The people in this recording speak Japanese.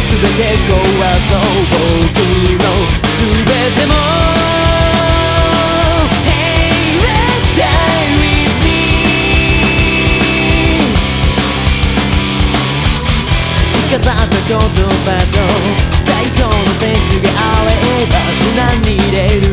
全て壊そう僕の全ても。Hey let's die with me. 飾った言葉と最高のセンスがあれば無難に入れる